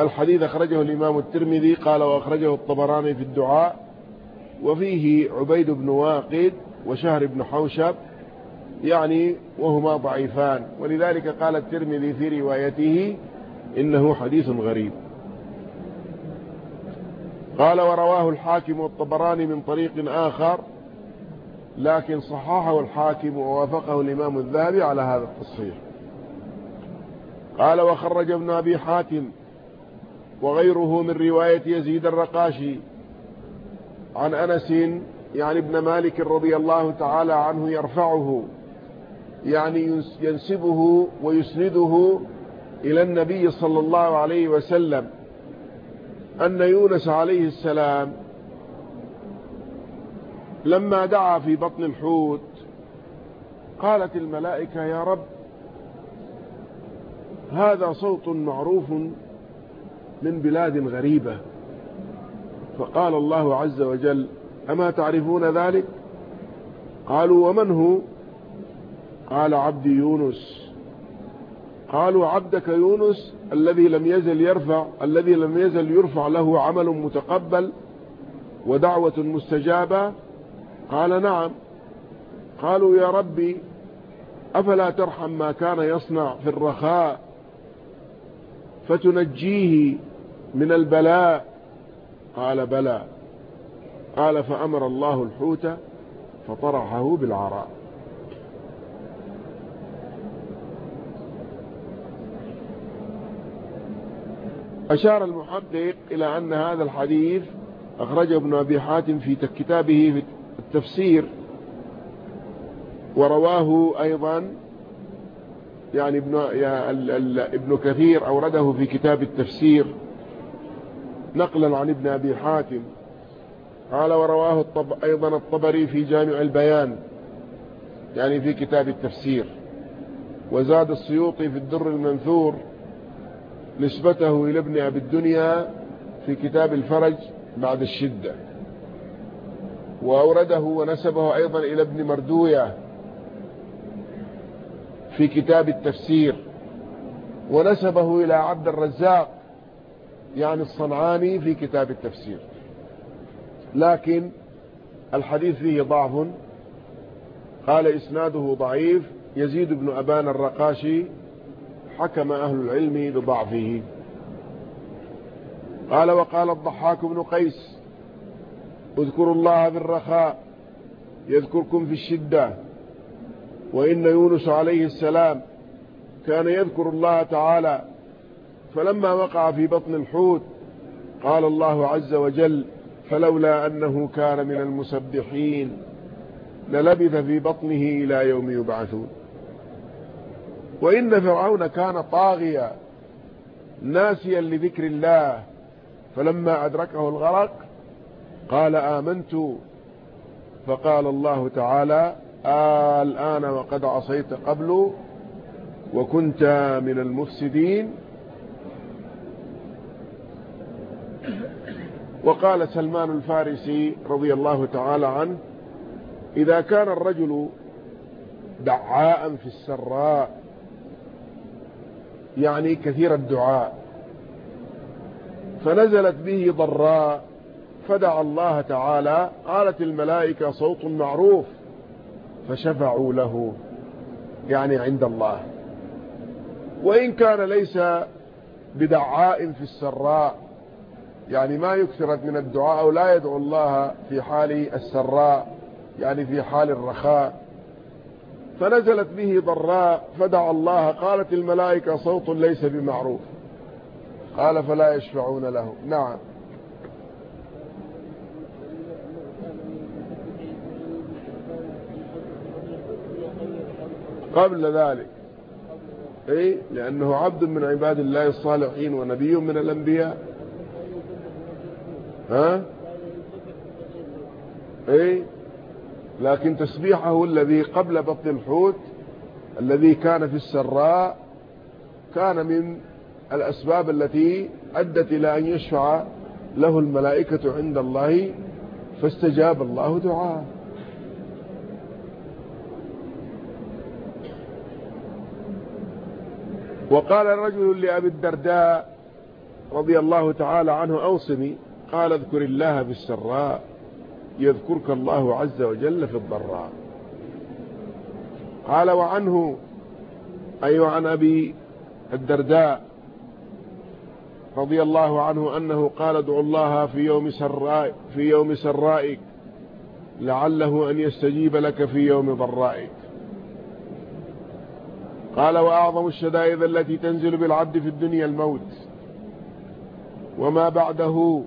الحديث أخرجه الإمام الترمذي قال وأخرجه الطبراني في الدعاء. وفيه عبيد بن واقد وشهر بن حوشب يعني وهما ضعيفان. ولذلك قال الترمذي في روايته إنه حديث غريب. قال ورواه الحاكم والطبراني من طريق آخر لكن صححه الحاكم ووافقه الإمام الذهبي على هذا التصحيح. قال وخرج ابن أبي حاتم وغيره من رواية يزيد الرقاشي عن أنس يعني ابن مالك رضي الله تعالى عنه يرفعه يعني ينسبه ويسنده إلى النبي صلى الله عليه وسلم أن يونس عليه السلام لما دعا في بطن الحوت قالت الملائكة يا رب هذا صوت معروف من بلاد غريبة. فقال الله عز وجل أما تعرفون ذلك؟ قالوا ومن هو؟ قال عبدي يونس. قالوا عبدك يونس الذي لم يزل يرفع الذي لم يزل يرفع له عمل متقبل ودعوة مستجابة. قال نعم. قالوا يا ربي أفلا ترحم ما كان يصنع في الرخاء فتنجيه من البلاء؟ قال بلى. قال فأمر الله الحوت فطرحه بالعراء. أشار المحقق إلى أن هذا الحديث أخرجه ابن أبي حاتم في كتابه في التفسير ورواه أيضا يعني ابن, ابن كثير أورده في كتاب التفسير نقلا عن ابن أبي حاتم. قال ورواه الطب أيضا الطبري في جامع البيان يعني في كتاب التفسير. وزاد السيوطي في الدر المنثور نسبته إلى ابن أبي الدنيا في كتاب الفرج بعد الشدة. وأورده ونسبه أيضا إلى ابن مردوية في كتاب التفسير ونسبه إلى عبد الرزاق يعني الصنعاني في كتاب التفسير. لكن الحديث فيه ضعف قال إسناده ضعيف. يزيد بن أبان الرقاشي حكم أهل العلم بضعفه. قال وقال الضحاك بن قيس اذكروا الله بالرخاء يذكركم في الشدة. وإن يونس عليه السلام كان يذكر الله تعالى فلما وقع في بطن الحوت قال الله عز وجل فلولا أنه كان من المسبحين للبث في بطنه إلى يوم يبعثون وإن فرعون كان طاغيا ناسيا لذكر الله فلما أدركه الغرق قال آمنت فقال الله تعالى الآن وقد عصيت قبل وكنت من المفسدين. وقال سلمان الفارسي رضي الله تعالى عنه إذا كان الرجل دعاء في السراء يعني كثير الدعاء فنزلت به ضراء فدعا الله تعالى قالت الملائكة صوت معروف. فشفعوا له يعني عند الله. وإن كان ليس بدعاء في السراء يعني ما يكثر من الدعاء أو لا يدعو الله في حال السراء يعني في حال الرخاء. فنزلت به ضراء فدعا الله قالت الملائكة صوت ليس بمعروف. قال فلا يشفعون له نعم. قبل ذلك. إي لأنه عبد من عباد الله الصالحين ونبي من الأنبياء. ها؟ إي لكن تسبيحه الذي قبل بطن الحوت الذي كان في السراء كان من الأسباب التي أدت إلى أن يشفع له الملائكة عند الله فاستجاب الله دعاءه وقال الرجل لأبي الدرداء رضي الله تعالى عنه أوصني قال اذكر الله بالسراء يذكرك الله عز وجل في الضراء. قال وعنه أي عن أبي الدرداء رضي الله عنه أنه قال ادعو الله في يوم سراء في يوم سرائك لعله أن يستجيب لك في يوم ضرائك. قال وأعظم الشدائد التي تنزل بالعبد في الدنيا الموت. وما بعده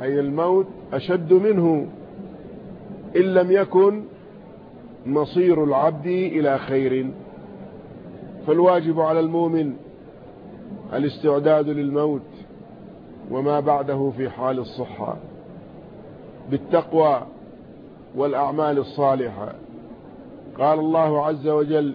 أي الموت أشد منه إن لم يكن مصير العبد إلى خير. فالواجب على المؤمن الاستعداد للموت وما بعده في حال الصحة. بالتقوى والأعمال الصالحة. قال الله عز وجل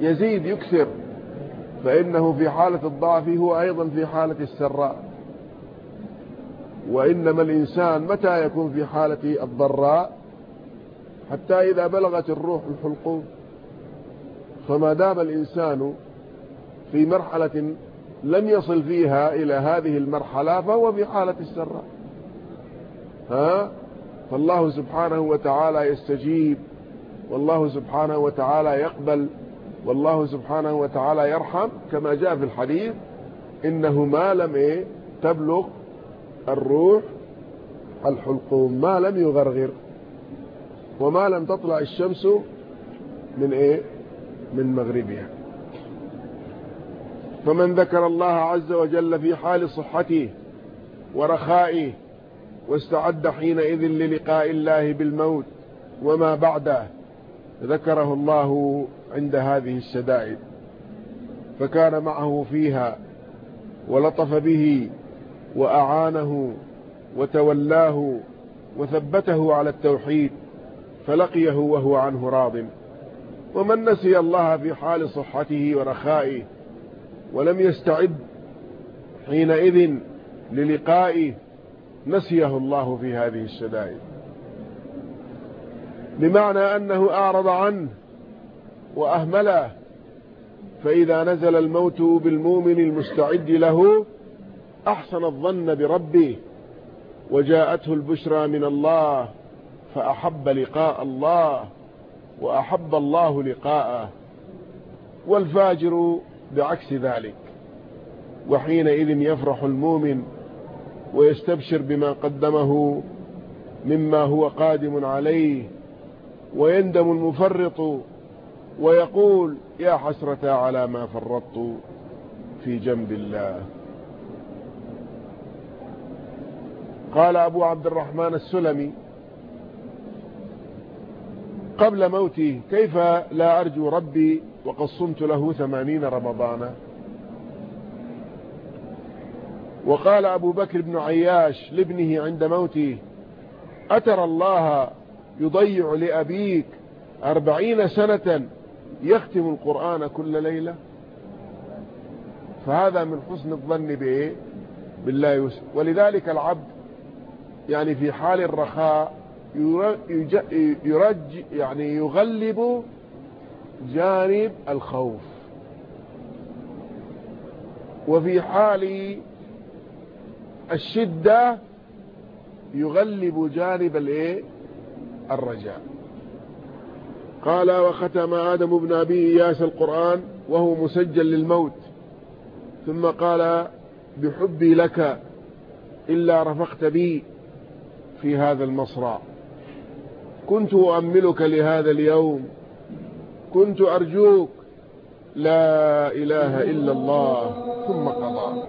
يزيد يكثر. فإنه في حالة الضعف هو أيضا في حالة السراء. وإنما الإنسان متى يكون في حالة الضراء؟ حتى إذا بلغت الروح الحلقوم. فما دام الإنسان في مرحلة لم يصل فيها إلى هذه المرحلة فهو في حالة السراء. ها؟ فالله سبحانه وتعالى يستجيب والله سبحانه وتعالى يقبل والله سبحانه وتعالى يرحم. كما جاء في الحديث إنه ما لم إيه؟ تبلغ الروح الحلقوم ما لم يغرغر وما لم تطلع الشمس من إيه؟ من مغربها. فمن ذكر الله عز وجل في حال صحته ورخائه واستعد حينئذ للقاء الله بالموت وما بعده ذكره الله عند هذه الشدائد فكان معه فيها ولطف به وأعانه وتولاه وثبته على التوحيد فلقيه وهو عنه راض. ومن نسي الله في حال صحته ورخائه ولم يستعد حينئذ للقائه نسيه الله في هذه الشدائد. بمعنى أنه أعرض عنه وأهمله فإذا نزل الموت بالمؤمن المستعد له أحسن الظن بربه وجاءته البشرى من الله فأحب لقاء الله وأحب الله لقاءه والفاجر بعكس ذلك وحينئذ يفرح المؤمن ويستبشر بما قدمه مما هو قادم عليه ويندم المفرط ويقول يا حسرة على ما فرطت في جنب الله. قال أبو عبد الرحمن السلمي قبل موتي كيف لا أرجو ربي وقد صمت له ثمانين رمضانا. وقال أبو بكر بن عياش لابنه عند موته أترى الله يضيع لأبيك أربعين سنة يختم القرآن كل ليلة؟ فهذا من حسن الظن بإيه؟ بالله ولذلك العبد يعني في حال الرخاء يرج يعني يغلب جانب الخوف. وفي حال الشدة يغلب جانب الإيه؟ الرجاء. قال وختم آدم بن أبي إياس القرآن وهو مسجل للموت. ثم قال بحبي لك إلا رفقت بي في هذا المصرع. كنت أؤملك لهذا اليوم. كنت أرجوك. لا إله إلا الله. ثم قضى.